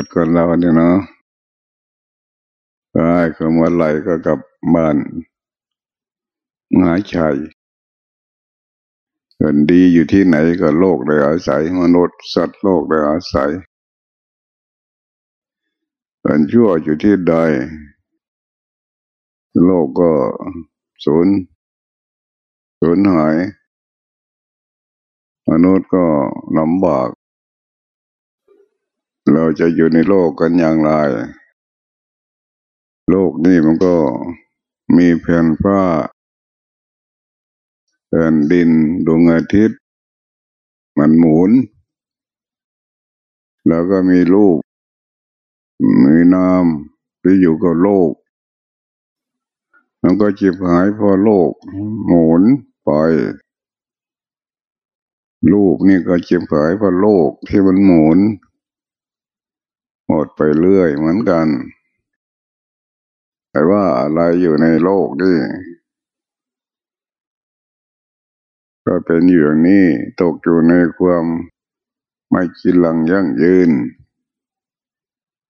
นุษย์คนเราเนี่ยเนาะได้คำว่าไหลก็กับบ้านหาชัยคนดีอยู่ที่ไหนก็โลกได้อาศัย มนุษย์สัตว์โลกได้อาศัยคนชั่วอยู่ที่ใด โลกก็สูญสูญหาย มนุษย์ก็ลำบาก เราจะอยู่ในโลกกันอย่างไร โลกนี้มันก็มีแผ่นฟ้าแผ่นดินดวงอาทิตย์ มันหมุน แล้วก็มีรูปมีนามที่อยู่กับโลก มันก็จีบหายพอโลก หมุนไป รูปนี่ก็จีบหายพอโลกที่มันหมุน หมดไปเรื่อยเหมือนกัน แต่ว่าอะไรอยู่ในโลกนี่ก็เป็นอย่างนี้ตกอยู่ในความไม่กินหลังยั่งยืน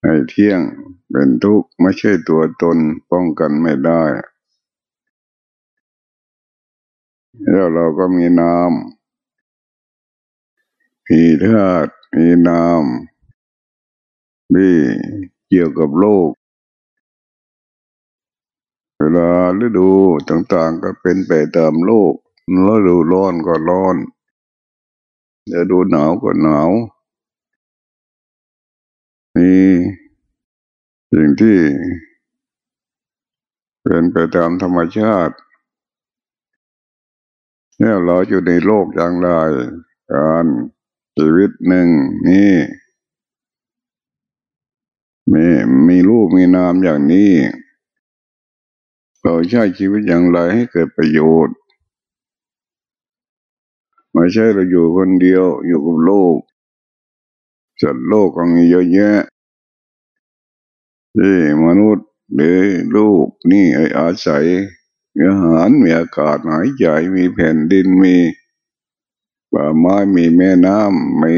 ให้เที่ยงเป็นทุกข์ไม่ใช่ตัวตนป้องกันไม่ได้ แล้วเราก็มีนามมีธาตุมีนาม ที่เกี่ยวกับโลก เวลาฤดูต่างๆก็เป็นไปตามโลกฤดูร้อนก็ร้อนฤดูหนาวก็หนาวมีสิ่งที่เป็นไปตามธรรมชาติเนี่ยเราอยู่ในโลกอย่างไรการชีวิตหนึ่งนี่ มีมีรูปมีนามอย่างนี้ เราใช้ชีวิตอย่างไรให้เกิดประโยชน์ไม่ใช่เราอยู่คนเดียวอยู่กับโลกจัดโลกก็มีเยอะแยะที่มนุษย์หรือลูกนี่อาศัยมีอาหารมีอากาศหายใจมีแผ่นดินมีป่าไม้มีแม่น้ำมี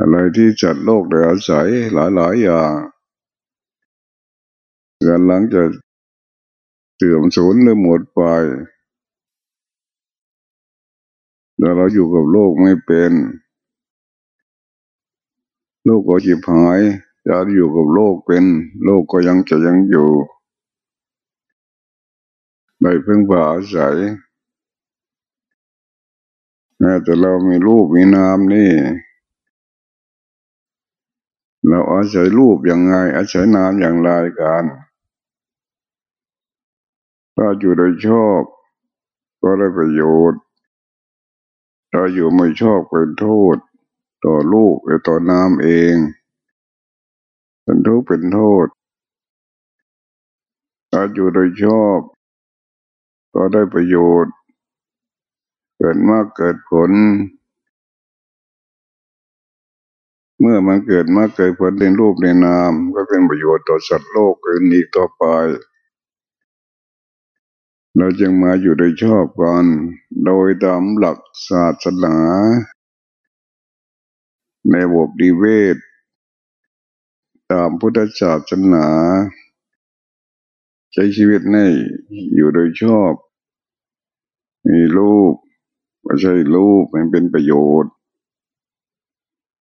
อะไรที่จัดโลกได้อาศัยหลาย ๆ อย่างกันหลังจะเสื่อมสูญหรือหมดไปแต่เราอยู่กับโลกไม่เป็นโลกก็จิบหายจะอยู่กับโลกเป็น โลกก็ยังจะยังอยู่ไม่เพิ่งผ่าอาศัยแม้แต่เรามีรูปมีนามนี่ เราอาศัยรูปอย่างไง อาศัยนามอย่างไรกันถ้าอยู่โดยชอบ ก็ได้ประโยชน์ถ้าอยู่ไม่ชอบเป็นโทษ ต่อลูกหรือต่อน้ำเองเป็นทุกข์เป็นโทษถ้าอยู่โดยชอบ ก็ได้ประโยชน์ เกิดมาเกิดผล เมื่อมันเกิดมาเกิดผลในรูปในนาม ก็เป็นประโยชน์ต่อสัตว์โลกอื่นอีกต่อไป เราจึงมาอยู่โดยชอบกันโดยตามหลักศาสนา ในบบดีเวทตามพุทธศาสนา ใช้ชีวิตในอยู่โดยชอบ มีรูปไม่ใช่รูปมันเป็นประโยชน์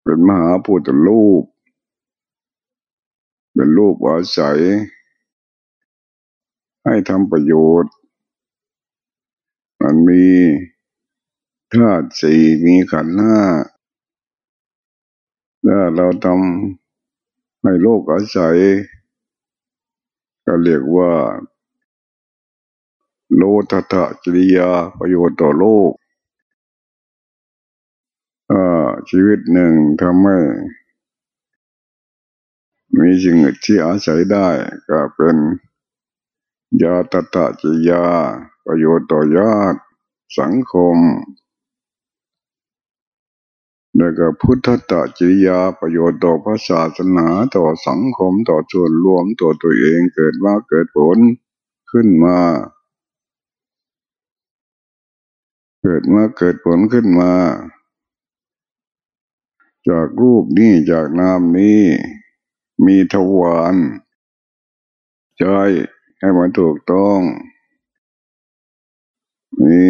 เป็นมหาพุทธรูป เป็นรูปอาศัย ให้ทำประโยชน์ มันมีธาตุสี่มีขันธ์ห้าถ้าเราทำให้โลกอาศัย ก็เรียกว่า โลตถะจริยาประโยชน์ต่อโลก ชีวิตหนึ่งทำให้มีสิ่งที่อาศัยได้ก็เป็นยาตถะจริยา ประโยชน์ต่อญาติสังคม แล้วก็พุทธตะจริยา ประโยชน์ต่อพระศาสนาต่อสังคมต่อส่วนรวมต่อตัวเองเกิดว่าเกิดผลขึ้นมา เกิดมาเกิดผลขึ้นมา จากรูปนี้จากนามนี้ มีทวารใจให้มันถูกต้อง มี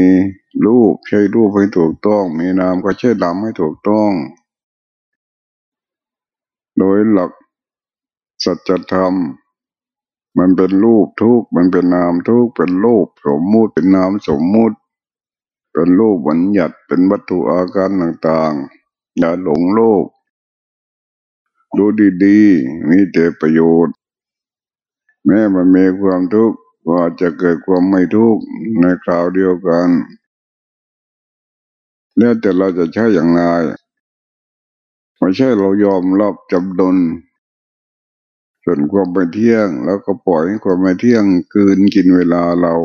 รูปใช้รูปให้ถูกต้อง มีนามก็ใช้นามให้ถูกต้อง โดยหลักสัจธรรม มันเป็นรูปทุกมันเป็นนามทุกเป็นรูปสมมุติเป็นนามสมมุติ เป็นรูปบัญญัติเป็นวัตถุอาการต่างๆ อย่าหลงโลก ดูดีๆ มีแต่ประโยชน์ แม้มันมีความทุกข์ก็จะเกิดความไม่ทุกข์ในคราวเดียวกัน แล้วแต่เราจะใช้อย่างไรไม่ใช่เรายอมรับจำนนส่วนความไม่เที่ยง แล้วก็ปล่อยให้ความไม่เที่ยงคืนกินเวลาเรา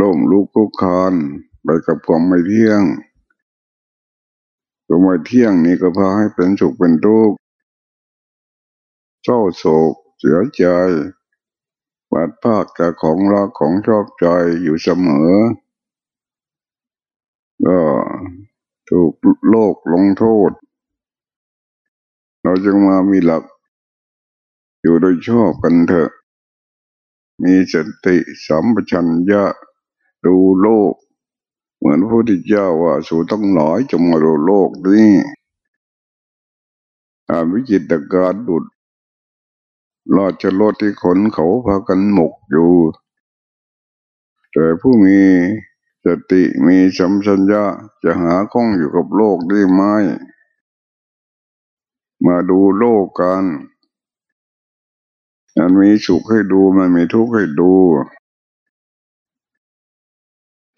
ล่มลุกคุกคานไปกับความไม่เที่ยง ควมไม่เที่ยงนี้ก็พาให้เป็นสุขเป็นทุกข์เศร้าโศกเสียใจบาดภาคกับของรักของชอบใจอยู่เสมอ ก็ถูกโลกลงโทษ เราจึงมามีหลัก อยู่โดยชอบกันเถอะ มีสติสัมปชัญญะดูโลก เหมือนพระพุทธเจ้าว่าสูต้องหลายจงมาดูโลกนี้อาวิจิตการดุดราชรถที่ขนเขาพากันหมกอยู่ แต่ผู้มีสติมีสัมชัญญะจะหาข้องอยู่กับโลกได้ไหมมาดูโลกกัน มันมีสุขให้ดู มันมีทุกข์ให้ดู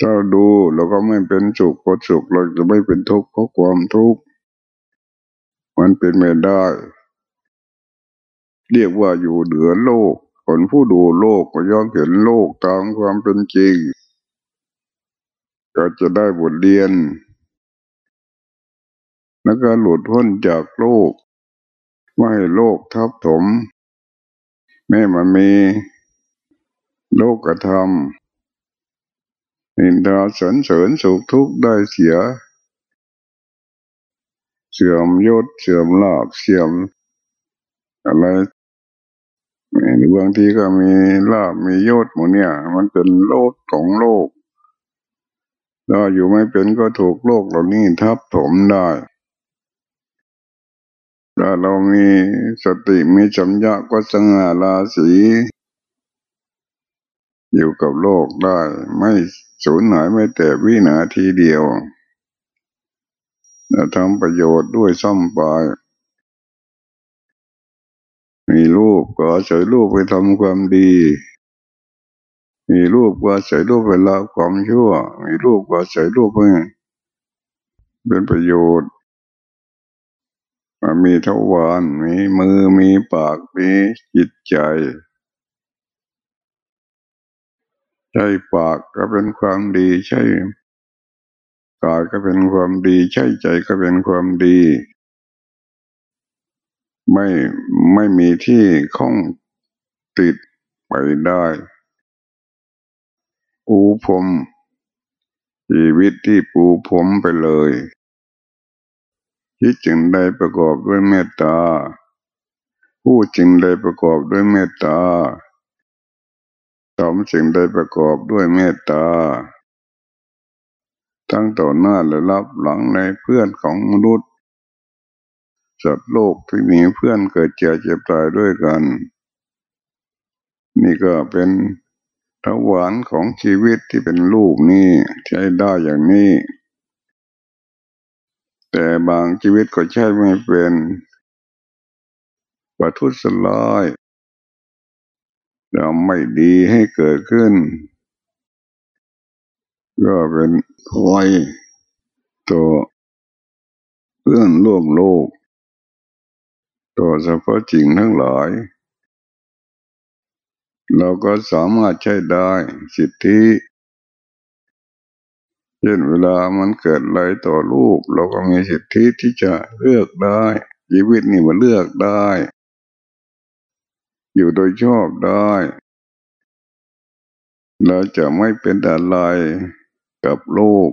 ถ้าดูเราก็ไม่เป็นสุขเพราะสุขเราจะไม่เป็นทุกข์เพราะความทุกข์มันเป็นไม่ได้ เรียกว่าอยู่เหนือโลกคนผู้ดูโลกก็ย่อมเห็นโลกตามความเป็นจริง ก็จะได้บทเรียน แล้วก็หลุดพ้นจากโลก ไม่ให้โลกทับถม แม้มันมี โลกกระทำ นินดาสนเสริญสุขทุกข์ได้เสีย เสื่อมยศเสื่อมลาภเสื่อมอะไรบางทีก็มีลาบมียศหมดเนี่ย มันเป็นโลกของโลกถ้าอยู่ไม่เป็นก็ถูกโลกเหล่านี้ทับถมได้ถ้าเรามีสติมีสัมยาก็สง่าราศีอยู่กับโลกได้ไม่ สูญหายไม่แต่วินาทีเดียวจะทำประโยชน์ด้วยซ่อมปลายมีรูปก็ใช้รูปไปทำความดี มีรูปก็ใช้รูปไปละความชั่ว มีรูปก็ใช้รูปเพื่อเป็นประโยชน์มีทวารมีมือมีปากมีจิตใจ ใช่ปากก็เป็นความดี ใช่กายก็เป็นความดี ใช่ใจก็เป็นความดี ไม่ไม่มีที่ข้องติดไปได้ อูผมชีวิตที่ปูผมไปเลยคิดจึงได้ประกอบด้วยเมตตา พูดจึงได้ประกอบด้วยเมตตา ทำสิ่งใดประกอบด้วยเมตตา ทั้งต่อหน้าและรับหลังในเพื่อนของมนุษย์สัตว์โลกที่มีเพื่อนเกิดเจ็บเจ็บตายด้วยกัน นี่ก็เป็นทวารของชีวิตที่เป็นลูกนี่ใช้ได้อย่างนี้ แต่บางชีวิตก็ใช่ไม่เป็นปัทุสลาย เราไม่ดีให้เกิดขึ้น ก็เป็นคอยตัวเพื่อนร่วมโลกตัวสรรพจริงทั้งหลาย เราก็สามารถใช้ได้สิทธิเช่นเวลามันเกิดอะไรต่อลูก เราก็มีสิทธิที่จะเลือกได้ ชีวิตนี่มันเลือกได้ อยู่โดยชอบได้ เราจะไม่เป็นอะไรกับโลก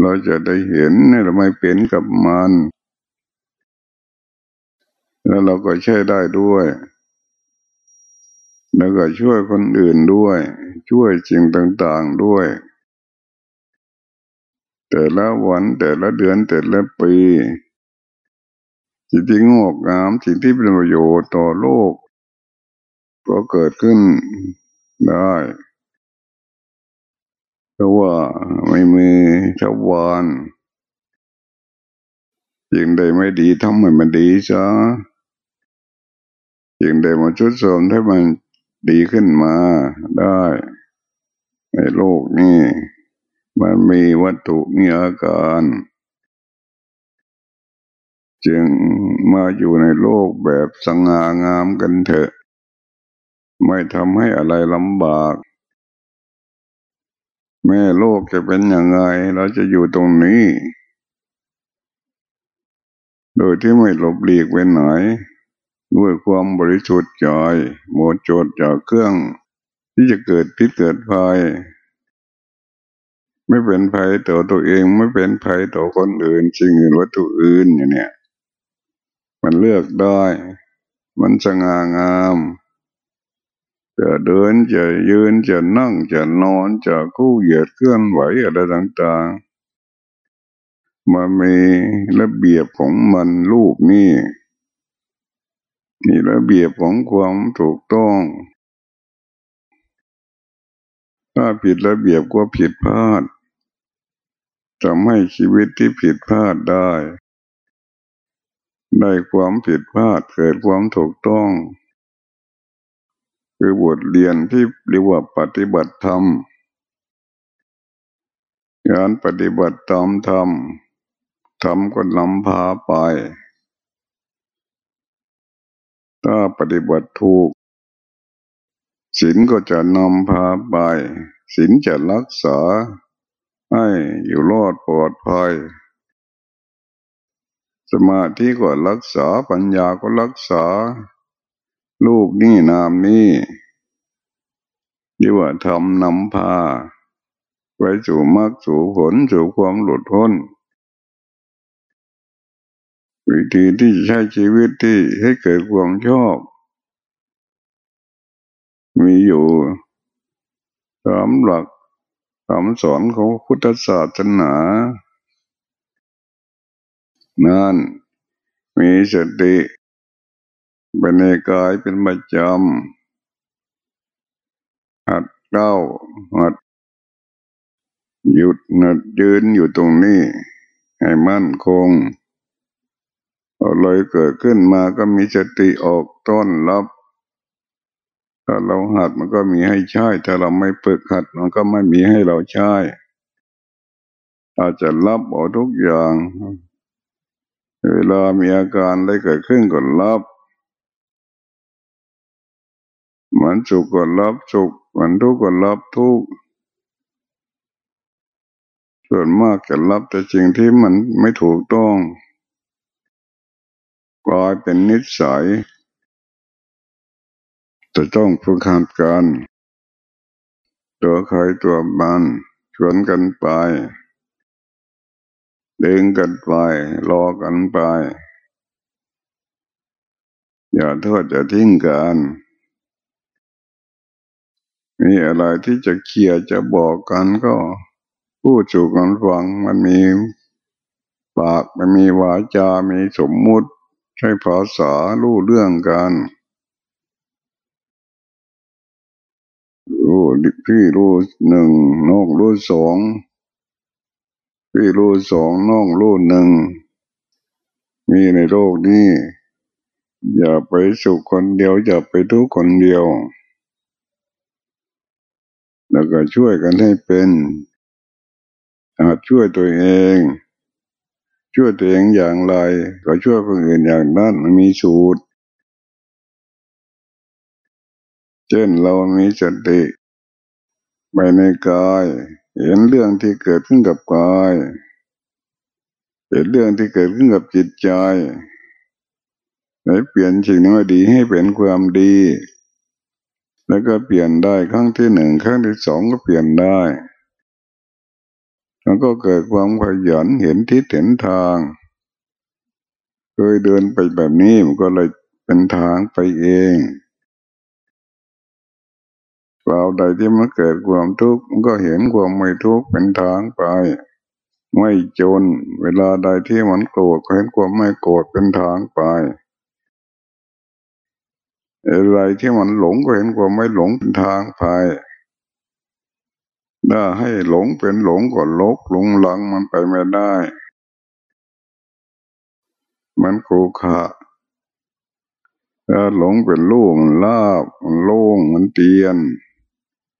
เราจะได้เห็นเราไม่เป็นกับมัน แล้วเราก็ใช้ได้ด้วย แล้วก็ช่วยคนอื่นด้วย ช่วยสิ่งต่างๆด้วย แต่ละวันแต่ละเดือนแต่ละปี สิ่งที่งอกงามสิ่งที่เป็นประโยชน์ต่อโลก ก็เกิดขึ้นได้เพราะว่าไม่มีชาววานยิ่งใดไม่ดีทำให้มันดีซะยิ่งใดมาชุดเสริมให้มันดีขึ้นมาได้ ในโลกนี้ มันมีวัตถุมีอาการ จึงมาอยู่ในโลกแบบสง่างามกันเถอะ ไม่ทำให้อะไรลำบาก แม่โลกจะเป็นยังไงเราจะอยู่ตรงนี้ โดยที่ไม่หลบหลีกไปไหน ด้วยความบริสุทธิ์ใจหมดจดจากเครื่อง ที่จะเกิดพิษเกิดภัยไม่เป็นภัยต่อตัวเองไม่เป็นภัยต่อคนอื่นสิ่งอื่นวัตถุอื่นอย่างเนี้ย มันเลือกได้ มันสง่างาม จะเดินจะยืนจะนั่งจะนอนจะคู่เหยียดเคลื่อนไหวอะไรต่างๆ มันมีระเบียบของมันลูกนี่นี่ระเบียบของความถูกต้อง ถ้าผิดระเบียบก็ผิดพลาดทำให้ชีวิตที่ผิดพลาดได้ ได้ความผิดพลาดเกิดความถูกต้อง คือบทเรียนที่เรียกว่าปฏิบัติธรรมงานปฏิบัติตามธรรมธรรมก็นำพาไป ถ้าปฏิบัติถูกศีลก็จะนำพาไปศีลจะรักษาให้อยู่รอดปลอดภัย สมาธิก็รักษาปัญญาก็รักษา ลูกนี่นามนี่ที่ว่าทำนำพาไปสู่มรรคสู่ผลสู่ความหลุดพ้นวิธีที่ใช้ชีวิตที่ให้เกิดความชอบ มีอยู่ตามหลักคำสอนของพุทธศาสนา นั่น มีสติเป็นในกายเป็นประจำหัดเก้าหัดหยุดหัดยืนอยู่ตรงนี้ ให้มั่นคงอะไรเกิดขึ้นมาก็มีสติออกต้อนรับถ้าเราหัดมันก็มีให้ใช้ถ้าเราไม่ฝึกหัดมันก็ไม่มีให้เราใช้อาจจะรับเอาทุกอย่าง เวลามีอาการได้เกิดขึ้นก็รับเหมันสุขก็รับสุขมันทุกข์ก็รับทุกข์ส่วนมากจะรับแต่สิ่งที่มันไม่ถูกต้องกลายเป็นนิสัยจะต้องฝึกหัดกัน ตัวใครตัวมันชวนกันไป ดึงกันไปรอกันไป อย่าโทษจะทิ้งกันมีอะไรที่จะเคลียร์จะบอกกันก็พูดสู่กันฟังมันมีปากมันมีวาจา มีสมมุติ ใช้ภาษารู้เรื่องกันรู้พี่รู้หนึ่งนองรู้สอง พี่รู้สองน้องรู้หนึ่ง มีในโลกนี้ อย่าไปสุขคนเดียว อย่าไปทุกคนเดียว แล้วก็ช่วยกันให้เป็นอาจช่วยตัวเอง ช่วยตัวเองอย่างไร ก็ช่วยคนอื่นอย่างนั้นมันมีสูตร เช่นเรามีสติไปในกาย เห็นเรื่องที่เกิดขึ้นกับกายเห็นเรื่องที่เกิดขึ้นกับจิตใจไหนเปลี่ยนสิ่งนี้ดีให้เป็นความดี แล้วก็เปลี่ยนได้ครั้งที่หนึ่งครั้งที่สองก็เปลี่ยนได้มันก็เกิดความขยันเห็นทิศเห็นทางเคยเดินไปแบบนี้มันก็เลยเป็นทางไปเอง เราใดที่มันเกิดความทุกข์มันก็เห็นความไม่ทุกข์เป็นทางไปไม่จน เวลาใดที่มันโกรธเห็นความไม่โกรธเป็นทางไปอะไรที่มันหลงก็เห็นความไม่หลงเป็นทางไปถ้าให้หลงเป็นหลงก็ลกหลงหลังมันไปไม่ได้ มันโกขาถ้าหลงเป็นลูกมันลาบมันโล่งมันเตียน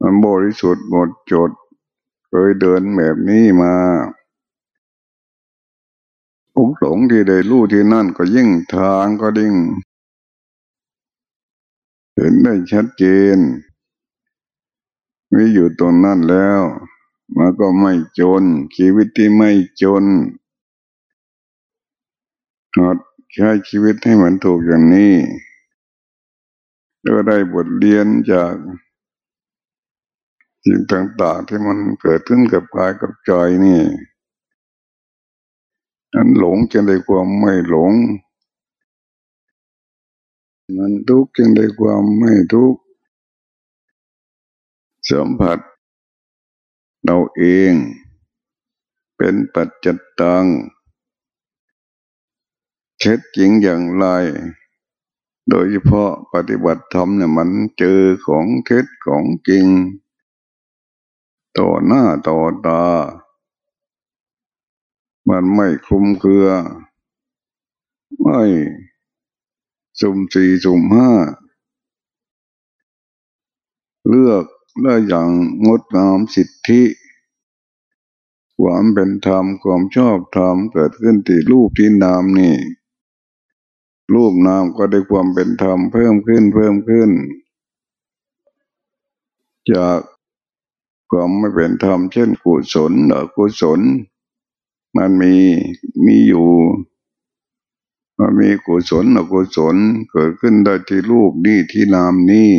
มันบริสุทธิ์หมดจด เคยเดินแบบนี้มาอุกหลงที่ใดรู้ที่นั่นก็ยิ่งทางก็ดิ่ง เห็นได้ชัดเจนมีอยู่ตรงนั้นแล้วมันก็ไม่จน ชีวิตที่ไม่จนหัดใช้ชีวิตให้มันถูกอย่างนี้แล้วได้บทเรียนจาก สิ่งต่าง ๆ ที่มันเกิดขึ้นกับกายกับใจนี่อันหลงจึงได้ความไม่หลง มันทุกข์จึงได้ความไม่ทุกข์สัมผัสเราเอง เป็นปัจจิตังเช็ดจริงอย่างไร โดยเฉพาะปฏิบัติธรรมเนี่ยมันเจอของเท็จของจริง ต่อหน้าต่อตา มันไม่คลุมเครือ ไม่สุ่มสี่สุ่มห้า เลือกได้อย่างงดงามสิทธิความเป็นธรรมความชอบธรรมเกิดขึ้นที่รูปที่นามนี่รูปนามก็ได้ความเป็นธรรมเพิ่มขึ้นเพิ่มขึ้น จาก ความไม่เป็นธรรมเช่นกุศลหรือกุศล มันมีมีอยู่ มันมีกุศลหรือกุศลเกิดขึ้นได้ที่รูปนี้ที่นามนี้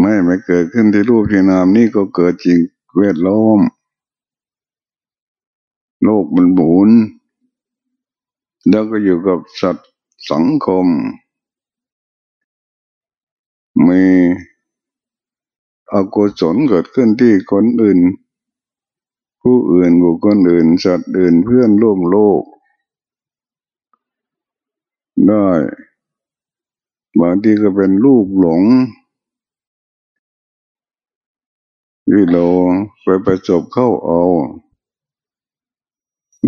ไม่ไม่เกิดขึ้นที่รูปที่นามนี่ก็เกิดจริงเวทล้อมโลกมันหมุนแล้วก็อยู่กับสัตว์สังคม มีอกุศลเกิดขึ้นที่คนอื่น ผู้อื่นบุคคลอื่น สัตว์อื่นเพื่อนร่วมโลก ได้บางทีก็เป็นลูกหลงที่เราไปประสบเข้าเอา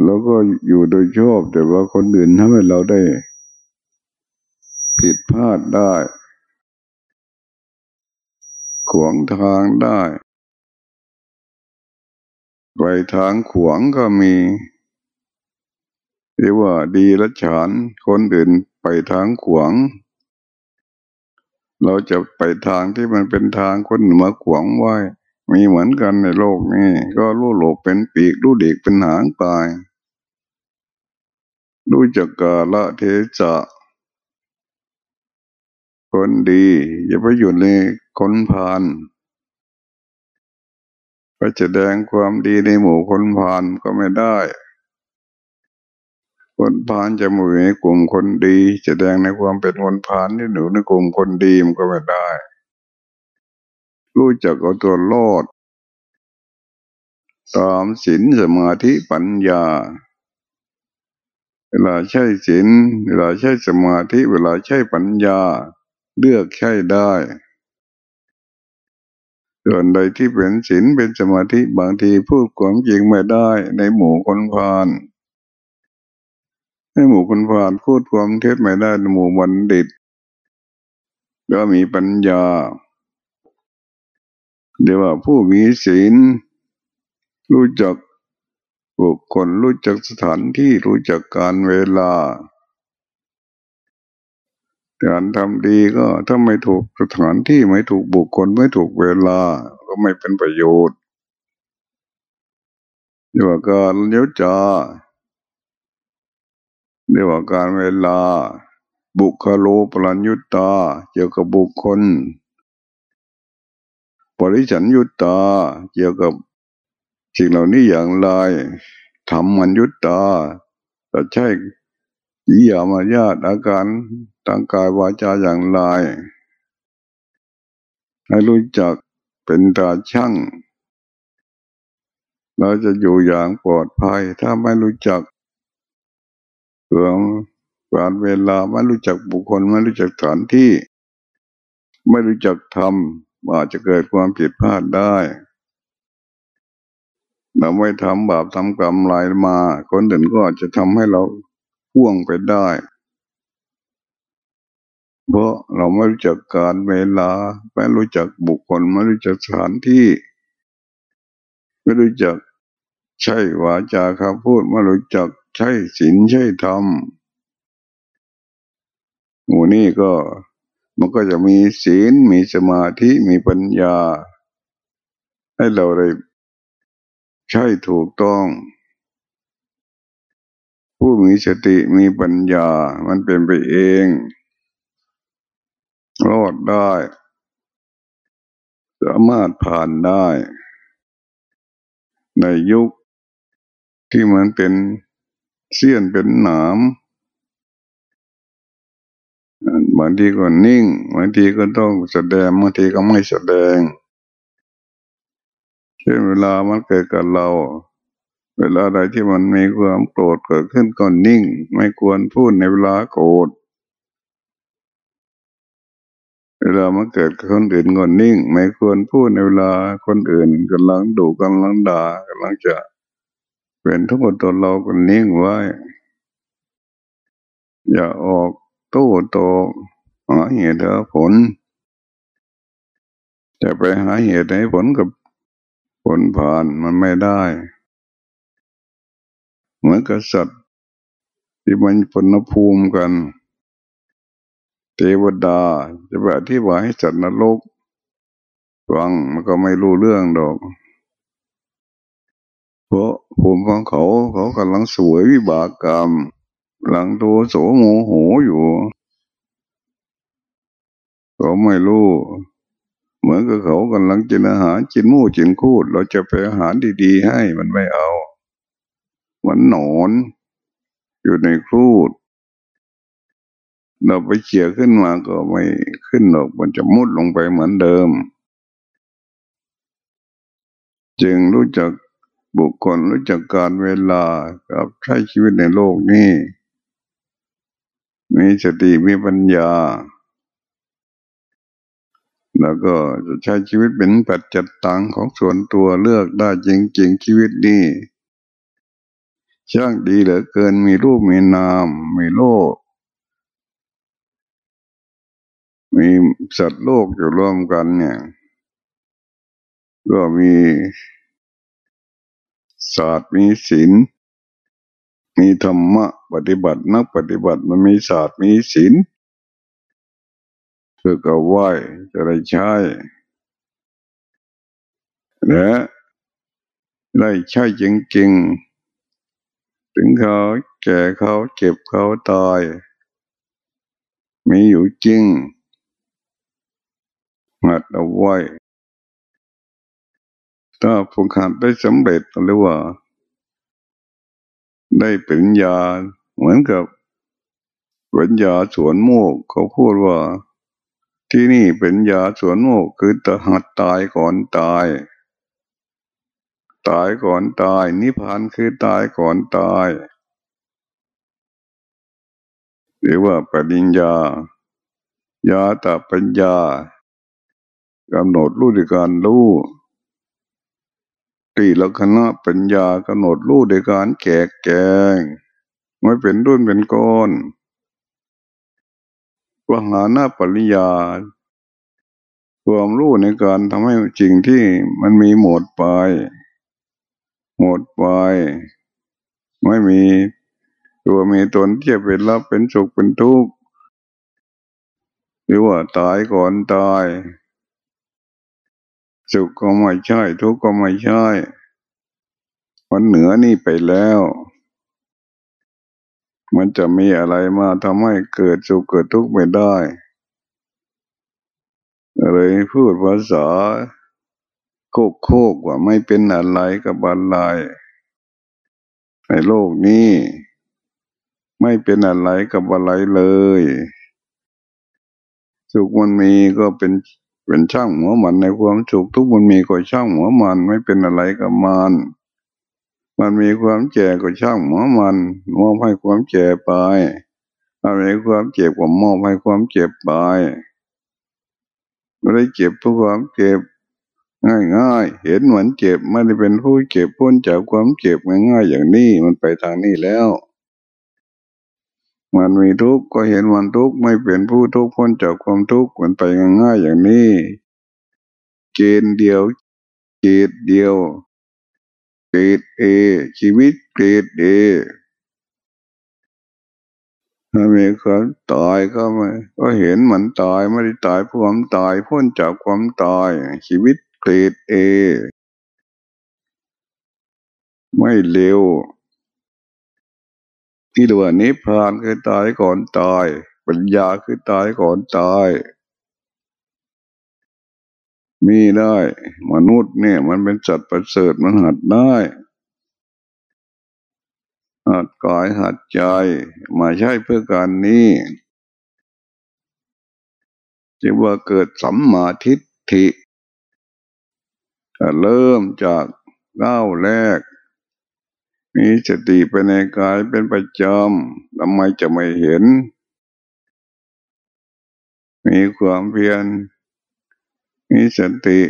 แล้วก็อยู่โดยชอบแต่ว่าคนอื่นทำให้เราได้ ผิดพลาดได้ ขวางทางได้ไปทางขวางก็มีเรียกว่าดีละฉานคนอื่นไปทางขวาง เราจะไปทางที่มันเป็นทางคนมาขวางไว้ มีเหมือนกันในโลกนี้ ก็รู้โลกเป็นปีกรู้เด็กเป็นหางตาย รู้จักกาละเทศะคนดี อย่าไปอยู่ใน คนพาลไปแสดงความดีในหมู่คนพาลก็ไม่ได้ คนพาลจะมู่ในกลุ่มคนดีแสดงในความเป็นคนพาลที่หนูในกลุ่มคนดีมันก็ไม่ได้ รู้จักเอาตัวรอดตามศีลสมาธิปัญญา เวลาใช้ศีลเวลาใช้สมาธิ เวลาใช้ปัญญา เลือกใช้ได้ ส่วนใดที่เป็นศีลเป็นสมาธิบางทีพูดความจริงไม่ได้ในหมู่คนพาลในหมู่คนพาลพูดความเท็จไม่ได้ในหมู่บัณฑิตก็มีปัญญา เดี๋ยวว่าผู้มีศีลรู้จักบุคคลรู้จักสถานที่รู้จักการเวลา การทำดีก็ถ้าไม่ถูกสถานที่ไม่ถูกบุคคลไม่ถูกเวลา ก็ไม่เป็นประโยชน์เดี๋ยวการเลี้ยวจาเดี๋ยวการเวลา บุคโลปรัญยุตตาเกี่ยวกับบุคคลปริฉันยุตตาเกี่ยวกับสิ่งเหล่านี้อย่างไรทำมันยุตตาจะใช่ยิยามายาตอาการ ทางกายวาจาอย่างไร ให้รู้จักเป็นตาช่างเราจะอยู่อย่างปลอดภัย ถ้าไม่รู้จักเรื่องการเวลาไม่รู้จักบุคคลไม่รู้จักสถานที่ ไม่รู้จักทำอาจจะเกิดความผิดพลาดได้เราไม่ทำบาปทำกรรมลายมา คนอื่นก็อาจจะทำให้เราพ่วงไปได้ เพราะเราไม่รู้จักการเวลา ไม่รู้จักบุคคล ไม่รู้จักสถานที่ ไม่รู้จักใช่วาจาคำพูด ไม่รู้จักใช่ศีลใช่ธรรมหมู่นี้ก็มันก็จะมีศีลมีสมาธิมีปัญญา ให้เราได้ใช่ถูกต้อง ผู้มีสติมีปัญญามันเป็นไปเอง รอดได้ สามารถผ่านได้ ในยุคที่มันเป็นเสี้ยนเป็นหนามบางทีก็นิ่งบางทีก็ต้องแสดงบางทีก็ไม่แสดงเช่นเวลามันเกิดกับเรา เวลาใดที่มันมีความโกรธเกิดขึ้นก็นิ่ง ไม่ควรพูดในเวลาโกรธ เวลามันเกิดคนอื่นก็นิ่ง ไม่ควรพูดในเวลาคนอื่นกำลังดุกำลังด่ากำลังจะเป็นทุกคนตัวเราก็นิ่งไว้ อย่าออกโต้ตอบหาเหตุหาผล จะไปหาเหตุให้ผลกับผลผ่านมันไม่ได้ เหมือนกับสัตว์ที่มันพลภูมิกัน เทวดาจะไปอธิบายให้สัตว์นรกฟังมันก็ไม่รู้เรื่องดอกเพราะภูมิของเขาเขากำลังสวยวิบากกรรม หลังตัวโสโมโหอยู่เขาไม่รู้เหมือนกับเขากำลังกินอาหารกินมู่กินคูด เราจะไปอาหารดีๆให้มันไม่เอา มันหนอน อยู่ในคูด เราไปเขี่ยขึ้นมาก็ไม่ขึ้นหรอกมันจะมุดลงไปเหมือนเดิม จึงรู้จักบุคคลรู้จักการเวลากับใช้ชีวิตในโลกนี้ มีสติมีปัญญา แล้วก็จะใช้ชีวิตเป็นปัจจัดตังของส่วนตัวเลือกได้จริงๆชีวิตนี้ช่างดีเหลือเกินมีรูปมีนาม มีโลก มีสัตว์โลกอยู่ร่วมกันเนี่ย ก็มีศาสตร์มีศีลมีธรรมะ ปฏิบัตินักปฏิบัติมันมีศาสตร์มีศีลเพื่อก็ไหวจะได้ใช้และได้ใช้จริงๆ ถึงเขาแก่เขาเจ็บเขาตาย มีอยู่จริง หัดเอาไว้ ถ้าผูกขาดได้สำเร็จหรือว่า ได้ป็นยาเหมือนกับป็นยาสวนโมกเขาพูดว่า ที่นี่เป็นยาสวนโมกคือตหัดตายก่อนตาย ตายก่อนตาย นิพพานคือตายก่อนตายหรือว่าปริญญา ยาตปัญญา กำหนดรู้ด้วยการรู้ตีลักษณะปัญญากำหนดรู้ในการแกกแกงไม่เป็นรุ่นเป็นก้อนวหาหน้าปริยาความรู้ในการทำให้จริงที่มันมีหมดไปหมดไป ไม่มีตัวมีตนที่จะเป็นรับเป็นสุขเป็นทุกข์หรือว่าตายก่อนตาย สุขก็ไม่ใช่ ทุกข์ก็ไม่ใช่มันเหนือนี่ไปแล้ว มันจะมีอะไรมาทำให้เกิดสุขเกิดทุกข์ไม่ได้อะไรพูดภาษา โคกโคกว่าไม่เป็นอะไรกับอะไรในโลกนี้ ไม่เป็นอะไรกับอะไรเลย สุขมันมีก็เป็น เป็นช่างหัวมันในความสุขทุกมันมีก็ช่างหัวมันไม่เป็นอะไรกับมัน มันมีความแก่ก็ช่างหัวมันมอบให้ความแก่ไปมันมีความเจ็บก็มอบให้ความเจ็บไปไม่ได้เจ็บเพราะความเจ็บง่ายง่ายเห็นเหมือนเจ็บไม่ได้เป็นผู้เจ็บพ้นจากความเจ็บง่ายๆอย่างนี้มันไปทางนี้แล้ว มันมีทุกข์ก็เห็นมันทุกข์ไม่เป็นผู้ทุกข์พ้นจากความทุกข์มันไปง่ายๆอย่างนี้เกณฑ์เดียวเกณฑ์เดียวเกรดเอชีวิตเกรดเอถ้ามีความตายก็ไม่ก็เห็นมันตายไม่ได้ตายเพราะความตายพ้นจากความตาย ชีวิตเกรดเอไม่เร็ว ที่เรียกว่านิพพานคือตายก่อนตาย ปัญญาคือตายก่อนตาย มีได้ มนุษย์เนี่ย มันเป็นสัตว์ประเสริฐมันหัดได้หัดกายหัดใจมาใช้เพื่อการนี้จึงว่าเกิดสัมมาทิฏฐิเริ่มจากก้าวแรก มีสติไปในกายเป็นประจำทำไมจะไม่เห็น มีความเพียร มีสติ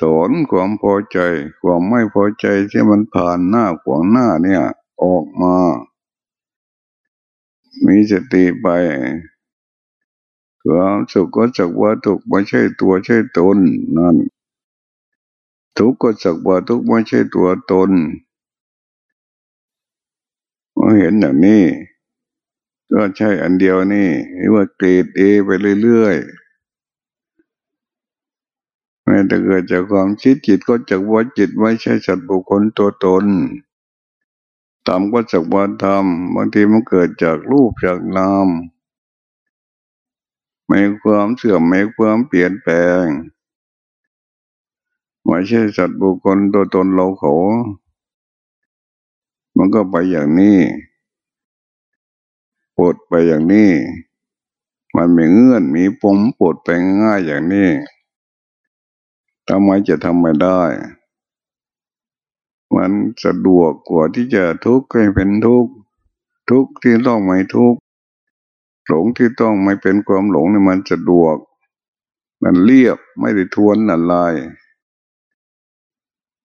ถอนความพอใจ ความไม่พอใจที่มันผ่านหน้าขวางหน้าเนี่ย ออกมา มีสติไปความสุขก็สักว่าทุกไม่ใช่ตัวใช่ตนนั่น ทุกข์ก็สักว่าทุกไม่ใช่ตัวตน เมื่อเห็นอย่างนี้ ก็ใช่อันเดียวนี่เรียกว่าเกรดเอไปเรื่อยๆแม้แต่เกิดจากความคิดจิตก็จักว่าจิตไม่ใช่สัตว์บุคคลตัวตนทำก็สักว่าทำบางทีมันเกิดจากรูปจากนามมีความเสื่อมมีความเปลี่ยนแปลงไม่ใช่สัตว์บุคคลตัวตนเราเขา มันก็ไปอย่างนี้ปวดไปอย่างนี้ มันมีเงื่อนมีปมปวดไปง่ายอย่างนี้ทำไมจะทำไม่ได้ มันสะดวกกว่าที่จะทุกข์ให้เป็นทุกข์ทุกข์ที่ต้องไม่ทุกข์หลงที่ต้องไม่เป็นความหลงเนี่ยมันสะดวก มันเรียบไม่ได้ทวนอะไร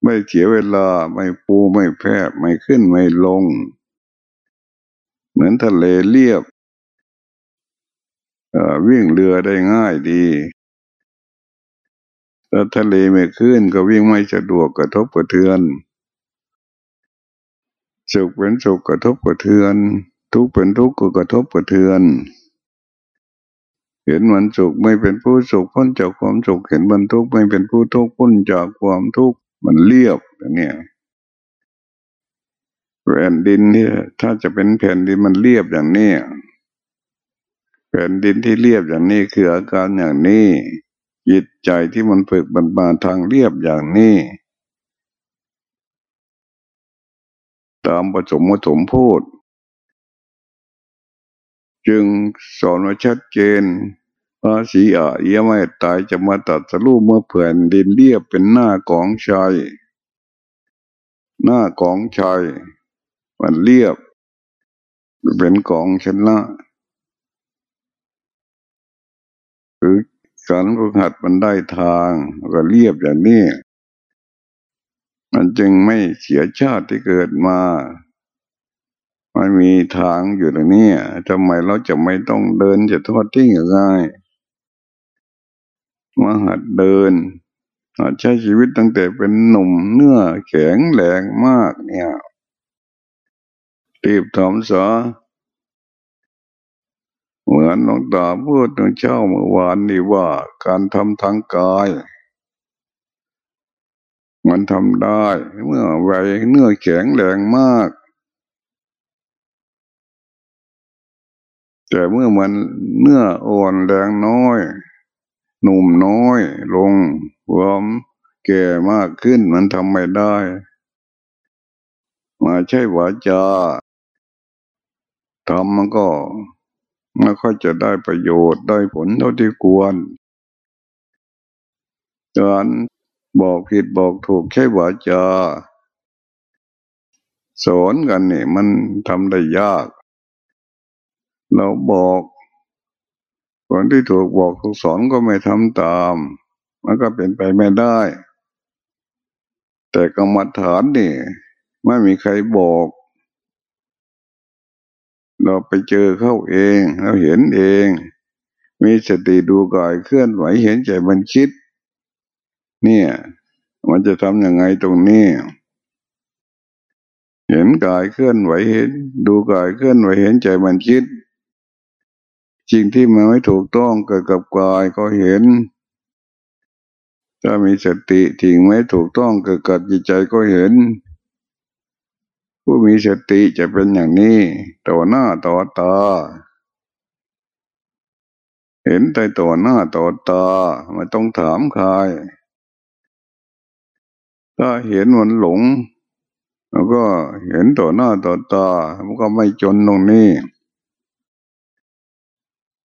ไม่เสียเวลาไม่ปูไม่แพร่ไม่ขึ้นไม่ลง เหมือนทะเลเรียบวิ่งเรือได้ง่ายดีถ้าทะเลไม่ขึ้นก็วิ่งไม่สะดวกกระทบกระเทือนสุขเป็นสุขกระทบกระเทือน ทุกข์เป็นทุกข์ก็กระทบกระเทือน เห็นมันสุขไม่เป็นผู้สุขพ้นจากความสุขเห็นมันทุกข์ไม่เป็นผู้ทุกข์พ้นจากความทุกข์ มันเรียบเนี่ยแผ่นดินเนี่ยถ้าจะเป็นแผ่นดินมันเรียบอย่างนี้แผ่นดินที่เรียบอย่างนี้คืออาการอย่างนี้จิตใจที่มันฝึกบันบานทางเรียบอย่างนี้ตามประสมผสมพูด จึงสอนว่าชัดเจน พระสีอาเยไม่ตายจะมาตัดสรูปเมื่อเผื่อนดินเรียบเป็นหน้ากองชัยหน้ากองชัยมันเรียบ เป็นกองชนะคือการฝึกหัดมันได้ทางก็เรียบอย่างนี้ มันจึงไม่เสียชาติที่เกิดมา มันมีทางอยู่ตรงนี้ทำไมเราจะไม่ต้องเดินจะทอดทิ้งอย่างไร มาหัดเดินหัดใช้ชีวิตตั้งแต่เป็นหนุ่มเนื้อแข็งแรงมากเนี่ยรีบทำซะเหมือนหลวงตาพูดตรงเช้าเมื่อวานนี่ว่าการทำทางกาย มันทำได้ เมื่อวัยเนื้อแข็งแรงมาก แต่เมื่อมันเนื้ออ่อนแรงน้อย หนุ่มน้อยลงควมแก่มากขึ้นมันทำไม่ได้ มาใช่วาจาทำมันก็ไม่ค่อยจะได้ประโยชน์ได้ผลเท่าที่ควรการบอกผิดบอกถูกใช่วาจาสอนกันนี่มันทำได้ยาก เราบอก คนที่ถูกบอกถูกสอนก็ไม่ทำตาม มันก็เป็นไปไม่ได้ แต่กรรมฐานนี่ไม่มีใครบอก เราไปเจอเข้าเองเราเห็นเอง มีสติดูกายเคลื่อนไหวเห็นใจมันคิด เนี่ย มันจะทำยังไงตรงนี้เห็นกายเคลื่อนไหวเห็น ดูกายเคลื่อนไหวเห็นใจมันคิด สิ่งที่มันไม่ถูกต้องเกิดกับกายก็เห็น ถ้ามีสติทิ้งไม่ถูกต้องเกิดกับจิตใจก็เห็น ผู้มีสติจะเป็นอย่างนี้ต่อหน้าต่อตา เห็นใจต่อหน้าต่อตาไม่ต้องถามใครถ้าเห็นมันหลงแล้วก็เห็นต่อหน้าต่อตามันก็ไม่จนตรงนี้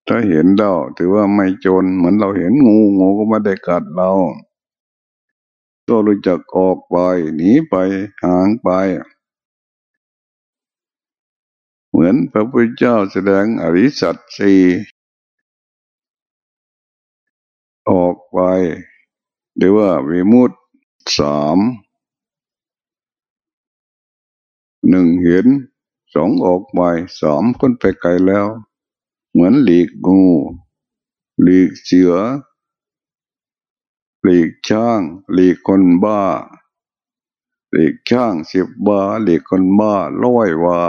ถ้าเห็นเราถือว่าไม่จนเหมือนเราเห็นงูงูก็ไม่ได้กัดเราก็รู้จักออกไปหนีไปห่างไป เหมือนพระพุทธเจ้าแสดงอริสัตสีออกไปหรือว่าวิมุตสามหนึ่งเห็นสองออกไปสามคนไปไกลแล้ว เหมือนหลีกงูหลีกเสือ หลีกช่าง หลีกคนบ้า หลีกช่างสิบบ้าหลีกคนบ้าร้อยว่า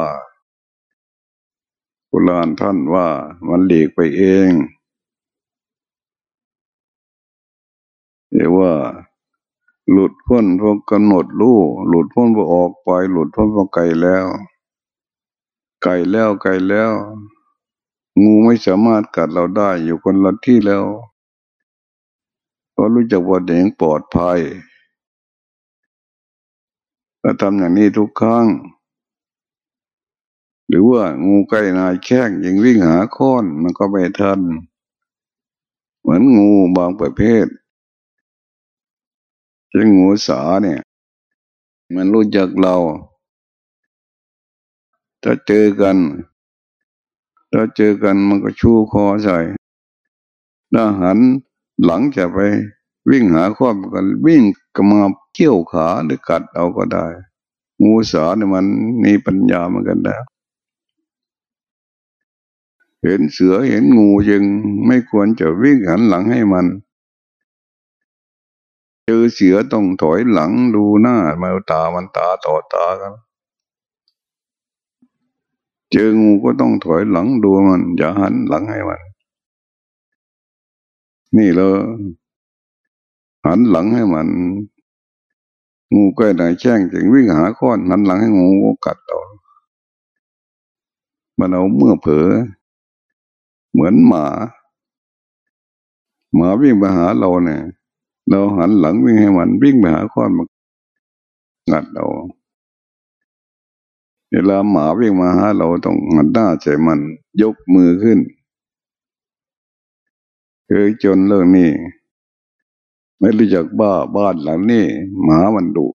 โบราณท่านว่ามันหลีกไปเองเรียกว่า หลุดพ้นพวกกำหนดรู้หลุดพ้นพวกออกไป หลุดพ้นพวกไกลแล้ว ไกลแล้วไกลแล้ว งูไม่สามารถกัดเราได้อยู่คนละที่แล้วเพราะรู้จักว่าเด็กปลอดภัยก็ทำอย่างนี้ทุกครั้ง หรือว่างูใกล้นายแข้งยังวิ่งหาค้อนมันก็ไม่ทัน เหมือนงูบางประเภทเช่นงูสาเนี่ย มันรู้จักเรา ถ้าเจอกัน ถ้าเจอกันมันก็ชูคอใส่ถ้าหันหลังจะไปวิ่งหาความกันวิ่งกมาเกี่ยวขาหรือกัดเอาก็ได้งูสาเนี่ยมันมีปัญญาเหมือนกันแล้วเห็นเสือเห็นงูยังไม่ควรจะวิ่งหันหลังให้มัน เจอเสือต้องถอยหลังดูหน้ามาตามันตาต่อตากัน เจองูก็ต้องถอยหลังดูมัน อย่าหันหลังให้มัน นี่เลยหันหลังให้มัน งูใกล้ไหนแช่งถึงวิ่งหาค้อนหันหลังให้งูกัดต่อมันเอาเมื่อเผลอเหมือนหมาหมาวิ่งมาหาเราเนี่ย เราหันหลังวิ่งให้มันวิ่งไปหาค้อนมันงัดเรา เวลาหมาวิ่งมาหาเราต้องหันหน้าใส่มันยกมือขึ้นเคยจนเรื่องนี้ ไม่รู้จักบ้าบ้านหลังนี้หมามันดุ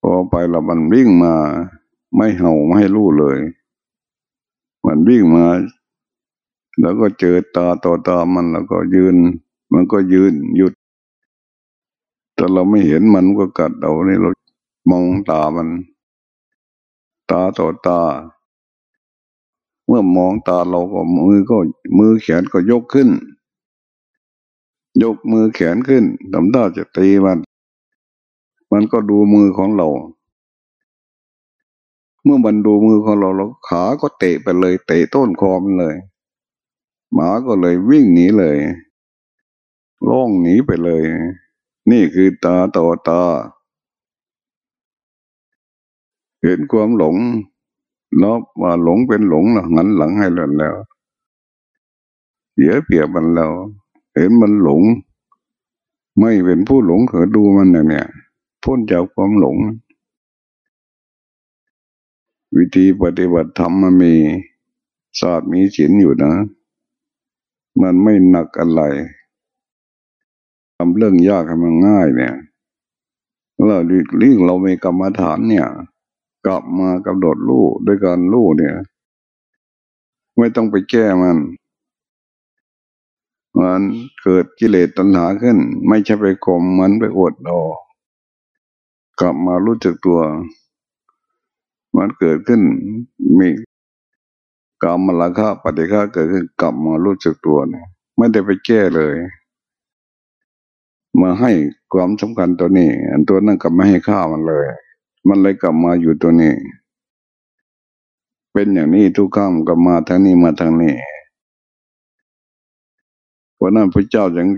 พอไปแล้วมันวิ่งมา ไม่เห่าไม่ให้รู้เลย มันวิ่งมา แล้วก็เจอตาต่อตามันแล้วก็ยืน มันก็ยืนหยุดแต่เราไม่เห็นมันก็กัดเราเนี่เรา มองตามัน ตาต่อตา เมื่อมองตาเราก็มือก็มือแขนก็ยกขึ้น ยกมือแขนขึ้นทำท่าจะตีมัน มันก็ดูมือของเรา เมื่อมันดูมือของเราเราขาก็เตะไปเลย เตะต้นคอมันเลย หมาก็เลยวิ่งหนีเลยล่องหนีไปเลย นี่คือตาต่อตา เห็นความหลงนบว่าหลงเป็นหลงแล้วหันหลังให้แล้วแล้วเสียเปรียบมันแล้ว เห็นมันหลง ไม่เป็นผู้หลงเขอดูมันเนี่ยเนี่ยพ้นจากความหลง วิธีปฏิบัติธรรมมันมีศาสตร์มีศีลอยู่นะ มันไม่หนักอะไรทำเรื่องยากให้มันง่ายเนี่ยเราเรื่องเรามีกรรมฐานเนี่ย กลับมากำหนดรู้ด้วยการรู้เนี่ย ไม่ต้องไปแก้มันมันเกิดกิเลสตัณหาขึ้น ไม่ใช่ไปข่มมันไปอดดอกลับมารู้จักตัว มันเกิดขึ้นมีกรรมมลคะปฏิฆาเกิดขึ้นกลับมารู้จักตัวเนี่ยไม่ได้ไปแก้เลย มาให้ความสำคัญตัวนี้ อันตัวนั้นกลับไม่ให้ค่ามันเลย มันเลยกลับมาอยู่ตัวนี้ เป็นอย่างนี้ทุกข้ามกลับมาทางนี้มาทางนี้เพราะนั้นพระเจ้าจึง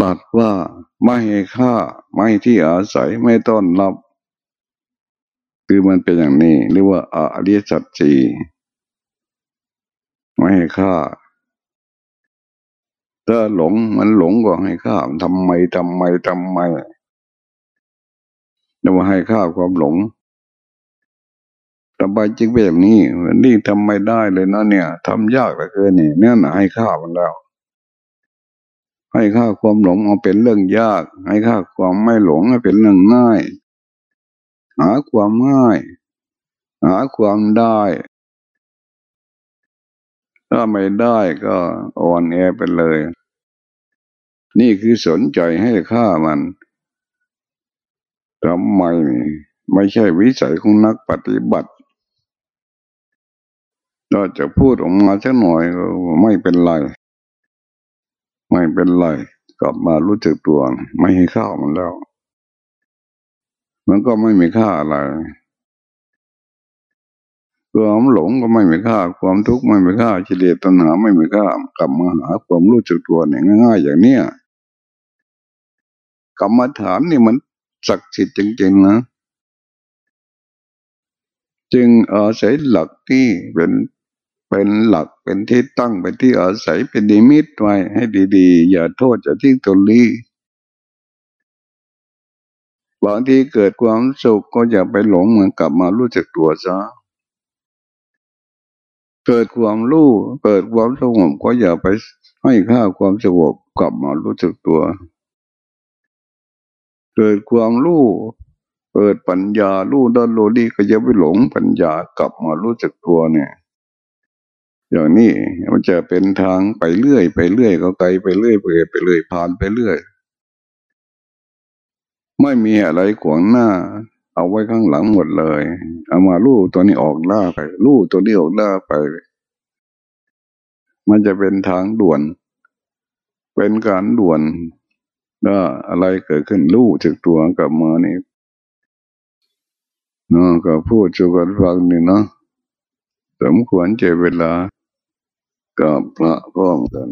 ตรัสว่าไม่ให้ค่าไม่ที่อาศัยไม่ต้อนรับ คือมันเป็นอย่างนี้เรียกว่าอริยสัจสีไม่ให้ค่าถ้าหลงมันหลงก็ให้ค่าทำไมทำไมทำไม เรามาให้ค่าวความหลงทำไมจึงเป็นแบบนี้นี่ทำไม่ได้เลยนะเนี่ยทำยากเหลือเกินนี่เนี่ยนะให้ค่ามันแล้ว ให้ค่าความหลงเอาเป็นเรื่องยาก ให้ค่าความไม่หลงให้เป็นเรื่องง่าย หาความง่าย หาความได้ ถ้าไม่ได้ก็อ่อนแอไปเลย นี่คือสนใจให้ค่ามัน ทำไมไม่ใช่วิสัยของนักปฏิบัติเราจะพูดออกมาสักหน่อยไม่เป็นไร ไม่เป็นไร กลับมารู้จักตัว ไม่ให้ข้าวมันแล้ว มันก็ไม่มีค่าอะไรความหลงก็ไม่มีค่า ความทุกข์ไม่มีค่าเฉลียตัณหาไม่มีค่ากลับมาหาความรู้จักตัวเนี่ยง่าย ๆ อย่างเนี้ยกรรมฐานนี่มัน ศักดิ์สิทธิ์จริงๆนะ จึงอาศัยหลักที่เป็นเป็นหลักเป็นที่ตั้งเป็นที่อาศัยเป็นดิมิตไว้ให้ดีๆ อย่าโทษจะทิ้งตัวลีบางทีเกิดความสุขก็อย่าไปหลงเหมือนกลับมารู้จักตัวซะเกิดความรู้เกิดความสงบก็อย่าไปให้ค่าความสงบกลับมารู้จักตัว เกิดความรู้เปิดปัญญารู้ด้านโลดีก็อย่าไปหลงปัญญากลับมารู้จักตัวเนี่ย อย่างนี้มันจะเป็นทางไปเรื่อยไปเรื่อยก็ไกลไปเรื่อยไปไปเรื่อยผ่านไปเรื่อย ไม่มีอะไรขวางหน้า เอาไว้ข้างหลังหมดเลย เอามาลู่ตัวนี้ออกล่าไปลู่ตัวนี้ออกล่าไป มันจะเป็นทางด่วน เป็นการด่วน ก็อะไรเกิดขึ้นรู้จากตัวกับมือนี่เนาะก็พูดชูกันฟังนี่เนาะสมควรเจเวลากับพระพ้องกัน